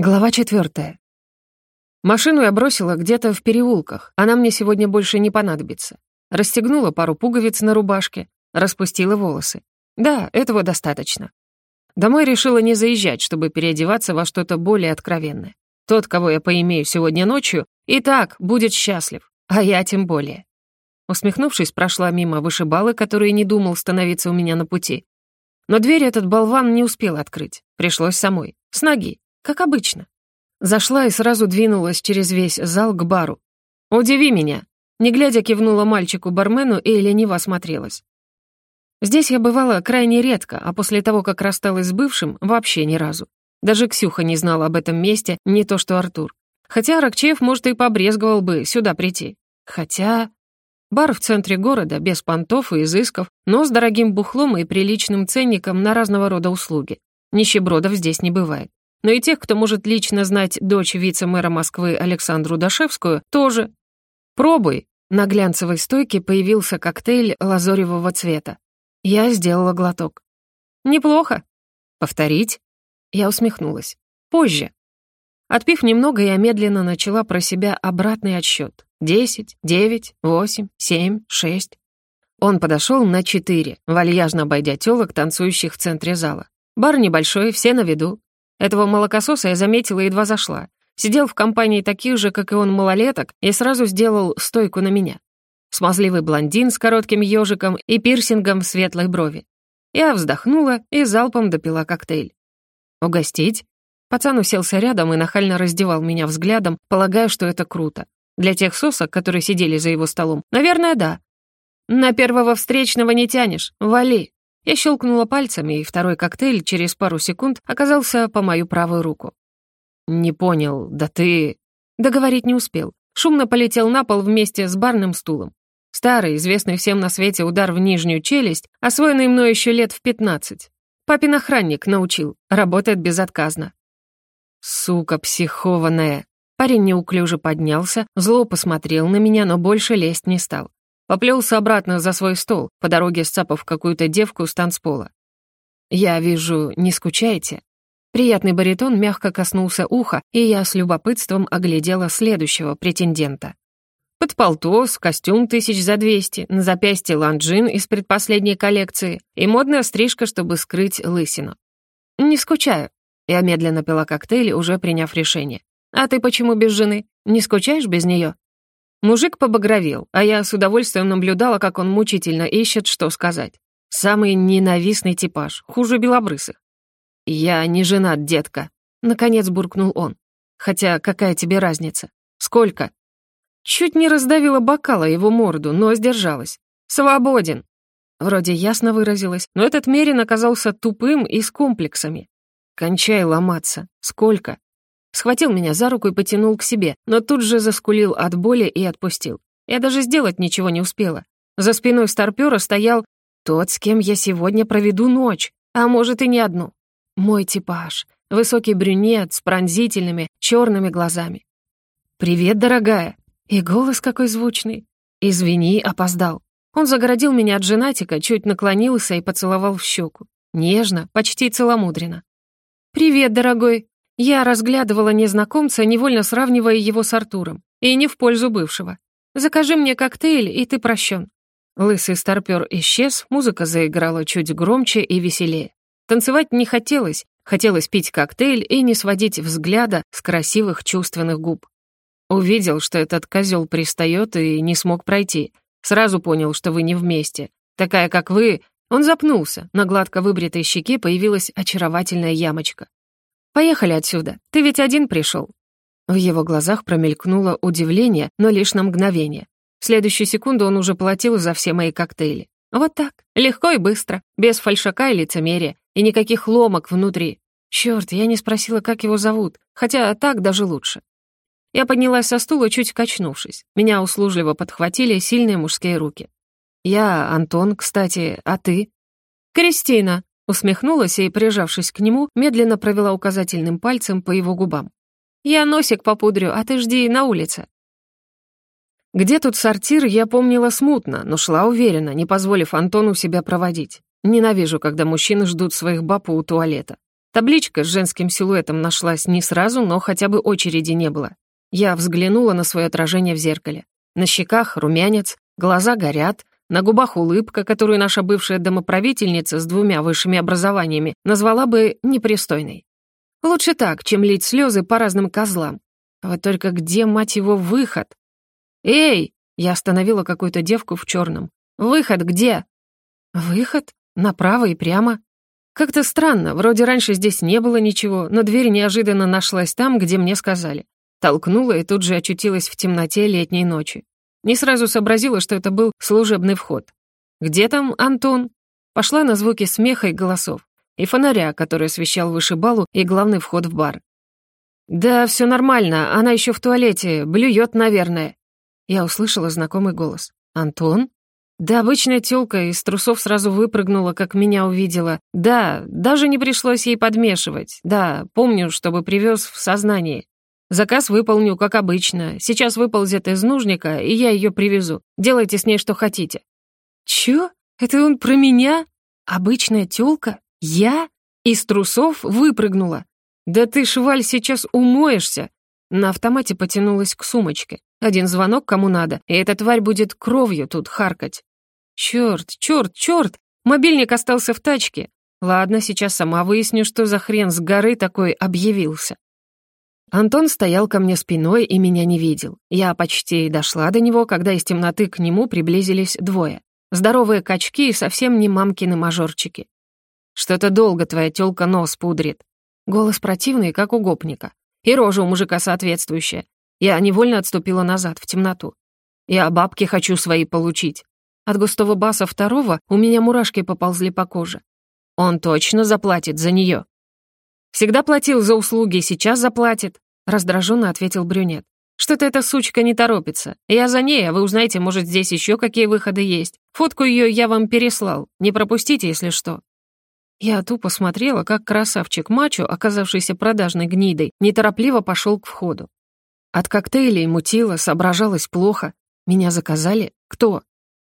Глава четвертая. Машину я бросила где-то в переулках, она мне сегодня больше не понадобится. Расстегнула пару пуговиц на рубашке, распустила волосы. Да, этого достаточно. Домой решила не заезжать, чтобы переодеваться во что-то более откровенное. Тот, кого я поимею сегодня ночью, и так будет счастлив, а я тем более. Усмехнувшись, прошла мимо вышибалы, который не думал становиться у меня на пути. Но дверь этот болван не успел открыть, пришлось самой, с ноги как обычно. Зашла и сразу двинулась через весь зал к бару. «Удиви меня!» Не глядя, кивнула мальчику-бармену и лениво осмотрелась. Здесь я бывала крайне редко, а после того, как рассталась с бывшим, вообще ни разу. Даже Ксюха не знала об этом месте, не то что Артур. Хотя Рокчеев, может, и побрезговал бы сюда прийти. Хотя... Бар в центре города, без понтов и изысков, но с дорогим бухлом и приличным ценником на разного рода услуги. Нищебродов здесь не бывает. Но и тех, кто может лично знать дочь вице-мэра Москвы Александру Дашевскую, тоже. «Пробуй!» На глянцевой стойке появился коктейль лазоревого цвета. Я сделала глоток. «Неплохо». «Повторить?» Я усмехнулась. «Позже». Отпив немного, я медленно начала про себя обратный отсчет. Десять, девять, восемь, семь, шесть. Он подошел на четыре, вальяжно обойдя тёлок, танцующих в центре зала. Бар небольшой, все на виду. Этого молокососа я заметила и едва зашла. Сидел в компании таких же, как и он, малолеток, и сразу сделал стойку на меня. Смазливый блондин с коротким ежиком и пирсингом в светлой брови. Я вздохнула и залпом допила коктейль. «Угостить?» Пацан уселся рядом и нахально раздевал меня взглядом, полагая, что это круто. Для тех сосок, которые сидели за его столом, наверное, да. «На первого встречного не тянешь, вали!» Я щелкнула пальцами, и второй коктейль через пару секунд оказался по мою правую руку. «Не понял, да ты...» Договорить не успел. Шумно полетел на пол вместе с барным стулом. Старый, известный всем на свете удар в нижнюю челюсть, освоенный мной еще лет в пятнадцать. Папин охранник научил, работает безотказно. «Сука психованная!» Парень неуклюже поднялся, зло посмотрел на меня, но больше лезть не стал. Поплелся обратно за свой стол, по дороге сцапав какую-то девку с танцпола. «Я вижу, не скучаете?» Приятный баритон мягко коснулся уха, и я с любопытством оглядела следующего претендента. Под полтос, костюм тысяч за двести, на запястье ланджин из предпоследней коллекции и модная стрижка, чтобы скрыть лысину. «Не скучаю». Я медленно пила коктейль, уже приняв решение. «А ты почему без жены? Не скучаешь без нее? Мужик побагровел, а я с удовольствием наблюдала, как он мучительно ищет, что сказать. Самый ненавистный типаж, хуже белобрысых. «Я не женат, детка», — наконец буркнул он. «Хотя какая тебе разница? Сколько?» Чуть не раздавила бокала его морду, но сдержалась. «Свободен!» Вроде ясно выразилась, но этот Мерин оказался тупым и с комплексами. «Кончай ломаться. Сколько?» Схватил меня за руку и потянул к себе, но тут же заскулил от боли и отпустил. Я даже сделать ничего не успела. За спиной старпёра стоял тот, с кем я сегодня проведу ночь, а может и не одну. Мой типаж. Высокий брюнет с пронзительными черными глазами. «Привет, дорогая!» И голос какой звучный. «Извини, опоздал». Он загородил меня от женатика, чуть наклонился и поцеловал в щеку. Нежно, почти целомудренно. «Привет, дорогой!» Я разглядывала незнакомца, невольно сравнивая его с Артуром. И не в пользу бывшего. «Закажи мне коктейль, и ты прощен». Лысый старпёр исчез, музыка заиграла чуть громче и веселее. Танцевать не хотелось, хотелось пить коктейль и не сводить взгляда с красивых чувственных губ. Увидел, что этот козел пристает и не смог пройти. Сразу понял, что вы не вместе. Такая, как вы... Он запнулся, на гладко выбритой щеке появилась очаровательная ямочка. Поехали отсюда. Ты ведь один пришел. В его глазах промелькнуло удивление, но лишь на мгновение. В следующую секунду он уже платил за все мои коктейли. Вот так, легко и быстро, без фальшака и лицемерия, и никаких ломок внутри. Чёрт, я не спросила, как его зовут, хотя так даже лучше. Я поднялась со стула, чуть качнувшись. Меня услужливо подхватили сильные мужские руки. «Я Антон, кстати, а ты?» «Кристина», Усмехнулась и, прижавшись к нему, медленно провела указательным пальцем по его губам. «Я носик попудрю, а ты жди на улице». Где тут сортир, я помнила смутно, но шла уверенно, не позволив Антону себя проводить. Ненавижу, когда мужчины ждут своих баб у туалета. Табличка с женским силуэтом нашлась не сразу, но хотя бы очереди не было. Я взглянула на свое отражение в зеркале. На щеках румянец, глаза горят, на губах улыбка, которую наша бывшая домоправительница с двумя высшими образованиями назвала бы непристойной. Лучше так, чем лить слезы по разным козлам. Вот только где, мать его, выход? «Эй!» — я остановила какую-то девку в черном. «Выход где?» «Выход? Направо и прямо?» Как-то странно, вроде раньше здесь не было ничего, но дверь неожиданно нашлась там, где мне сказали. Толкнула и тут же очутилась в темноте летней ночи. Не сразу сообразила, что это был служебный вход. «Где там Антон?» Пошла на звуки смеха и голосов, и фонаря, который освещал вышибалу и главный вход в бар. «Да, все нормально, она еще в туалете, блюет, наверное». Я услышала знакомый голос. «Антон?» Да обычная тёлка из трусов сразу выпрыгнула, как меня увидела. Да, даже не пришлось ей подмешивать. Да, помню, чтобы привез в сознание. Заказ выполню, как обычно. Сейчас выползет из нужника, и я ее привезу. Делайте с ней что хотите». «Чё? Это он про меня? Обычная тёлка? Я? Из трусов выпрыгнула? Да ты, шваль, сейчас умоешься!» На автомате потянулась к сумочке. Один звонок кому надо, и эта тварь будет кровью тут харкать. Черт, черт, черт! Мобильник остался в тачке. Ладно, сейчас сама выясню, что за хрен с горы такой объявился. Антон стоял ко мне спиной и меня не видел. Я почти дошла до него, когда из темноты к нему приблизились двое. Здоровые качки и совсем не мамкины мажорчики. «Что-то долго твоя тёлка нос пудрит». Голос противный, как у гопника. И рожа у мужика соответствующая. Я невольно отступила назад, в темноту. Я бабки хочу свои получить. От густого баса второго у меня мурашки поползли по коже. Он точно заплатит за нее. Всегда платил за услуги, сейчас заплатит, раздраженно ответил брюнет. Что-то эта сучка не торопится. Я за ней, а вы узнаете, может, здесь еще какие выходы есть. Фотку ее я вам переслал. Не пропустите, если что. Я тупо смотрела, как красавчик мачо, оказавшийся продажной гнидой, неторопливо пошел к входу. От коктейлей мутило, соображалось плохо. Меня заказали? Кто?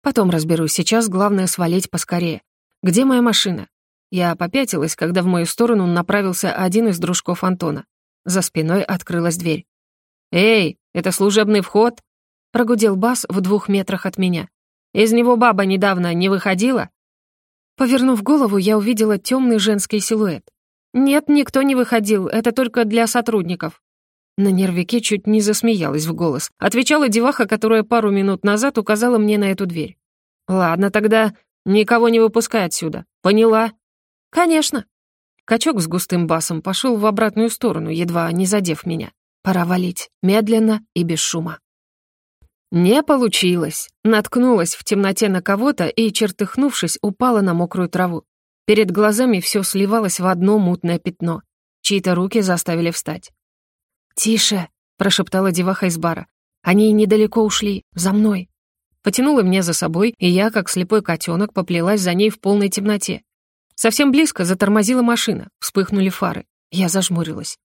Потом разберусь, сейчас главное свалить поскорее. Где моя машина? Я попятилась, когда в мою сторону направился один из дружков Антона. За спиной открылась дверь. «Эй, это служебный вход?» Прогудел бас в двух метрах от меня. «Из него баба недавно не выходила?» Повернув голову, я увидела темный женский силуэт. «Нет, никто не выходил, это только для сотрудников». На нервике чуть не засмеялась в голос. Отвечала деваха, которая пару минут назад указала мне на эту дверь. «Ладно, тогда никого не выпускай отсюда. Поняла?» «Конечно». Качок с густым басом пошел в обратную сторону, едва не задев меня. Пора валить, медленно и без шума. Не получилось. Наткнулась в темноте на кого-то и, чертыхнувшись, упала на мокрую траву. Перед глазами все сливалось в одно мутное пятно. Чьи-то руки заставили встать. «Тише!» — прошептала деваха из бара. «Они недалеко ушли. За мной!» Потянула меня за собой, и я, как слепой котенок, поплелась за ней в полной темноте. Совсем близко затормозила машина, вспыхнули фары. Я зажмурилась.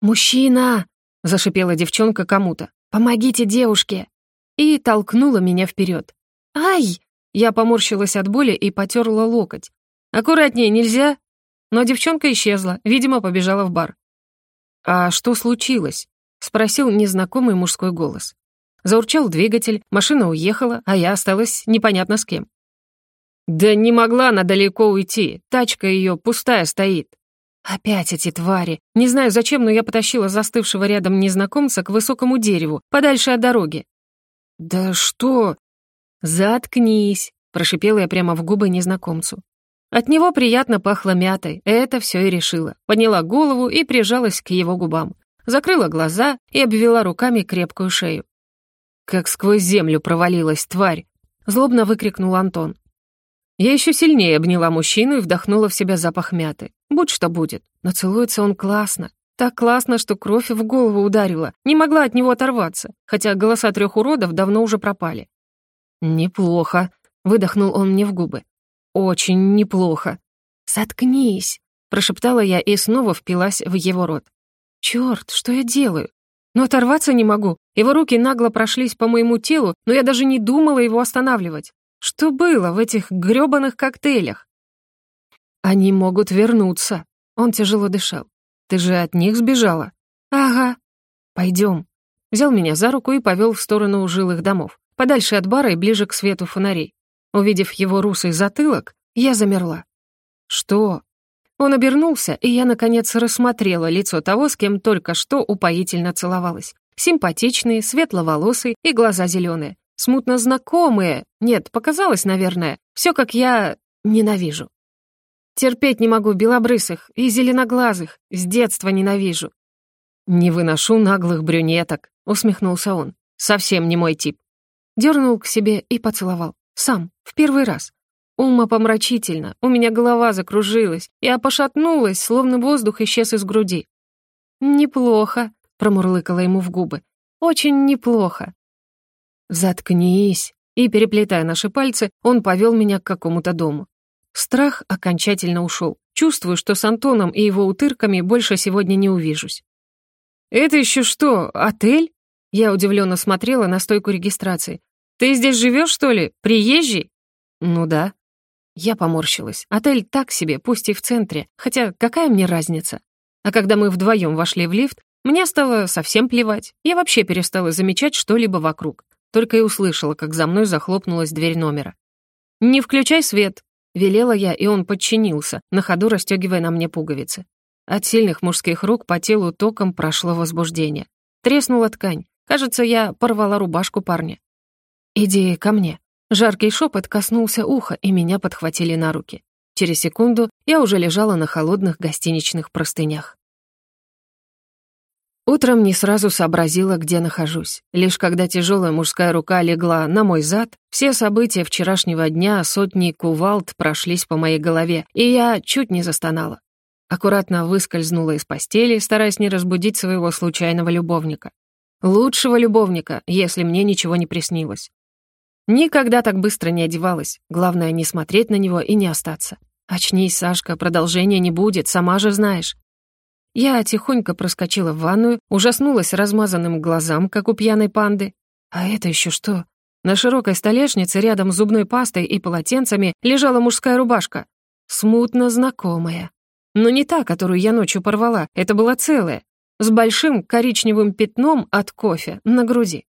«Мужчина!» — зашипела девчонка кому-то. «Помогите девушке!» И толкнула меня вперед. «Ай!» Я поморщилась от боли и потерла локоть. «Аккуратнее, нельзя?» Но девчонка исчезла, видимо, побежала в бар. «А что случилось?» — спросил незнакомый мужской голос. Заурчал двигатель, машина уехала, а я осталась непонятно с кем. «Да не могла она далеко уйти, тачка ее пустая стоит». Опять эти твари. Не знаю зачем, но я потащила застывшего рядом незнакомца к высокому дереву, подальше от дороги. «Да что?» «Заткнись», — прошипела я прямо в губы незнакомцу. От него приятно пахло мятой, это все и решила. Подняла голову и прижалась к его губам. Закрыла глаза и обвела руками крепкую шею. «Как сквозь землю провалилась, тварь!» — злобно выкрикнул Антон. Я еще сильнее обняла мужчину и вдохнула в себя запах мяты. Будь что будет, но целуется он классно. Так классно, что кровь в голову ударила. Не могла от него оторваться, хотя голоса трех уродов давно уже пропали. «Неплохо», — выдохнул он мне в губы. «Очень неплохо». «Соткнись», — прошептала я и снова впилась в его рот. «Чёрт, что я делаю? Но оторваться не могу. Его руки нагло прошлись по моему телу, но я даже не думала его останавливать. Что было в этих грёбаных коктейлях? Они могут вернуться. Он тяжело дышал. «Ты же от них сбежала?» «Ага». «Пойдем». Взял меня за руку и повел в сторону жилых домов, подальше от бара и ближе к свету фонарей. Увидев его русый затылок, я замерла. «Что?» Он обернулся, и я, наконец, рассмотрела лицо того, с кем только что упоительно целовалась. Симпатичные, светловолосые и глаза зеленые. Смутно знакомые. Нет, показалось, наверное. Все как я ненавижу. Терпеть не могу белобрысых и зеленоглазых. С детства ненавижу. «Не выношу наглых брюнеток», — усмехнулся он. «Совсем не мой тип». Дернул к себе и поцеловал. Сам, в первый раз. Умопомрачительно, у меня голова закружилась, я пошатнулась, словно воздух исчез из груди. «Неплохо», — промурлыкала ему в губы. «Очень неплохо». «Заткнись», и, переплетая наши пальцы, он повел меня к какому-то дому. Страх окончательно ушел. Чувствую, что с Антоном и его утырками больше сегодня не увижусь. «Это еще что, отель?» Я удивленно смотрела на стойку регистрации. «Ты здесь живешь, что ли? Приезжий?» «Ну да». Я поморщилась. Отель так себе, пусть и в центре, хотя какая мне разница? А когда мы вдвоем вошли в лифт, мне стало совсем плевать. Я вообще перестала замечать что-либо вокруг. Только и услышала, как за мной захлопнулась дверь номера. «Не включай свет», — велела я, и он подчинился, на ходу расстегивая на мне пуговицы. От сильных мужских рук по телу током прошло возбуждение. Треснула ткань. Кажется, я порвала рубашку парня. «Иди ко мне», Жаркий шепот коснулся уха, и меня подхватили на руки. Через секунду я уже лежала на холодных гостиничных простынях. Утром не сразу сообразила, где нахожусь. Лишь когда тяжелая мужская рука легла на мой зад, все события вчерашнего дня сотни кувалд прошлись по моей голове, и я чуть не застонала. Аккуратно выскользнула из постели, стараясь не разбудить своего случайного любовника. Лучшего любовника, если мне ничего не приснилось. Никогда так быстро не одевалась. Главное, не смотреть на него и не остаться. Очнись, Сашка, продолжения не будет, сама же знаешь. Я тихонько проскочила в ванную, ужаснулась размазанным глазам, как у пьяной панды. А это еще что? На широкой столешнице рядом с зубной пастой и полотенцами лежала мужская рубашка. Смутно знакомая. Но не та, которую я ночью порвала, это была целая, с большим коричневым пятном от кофе на груди.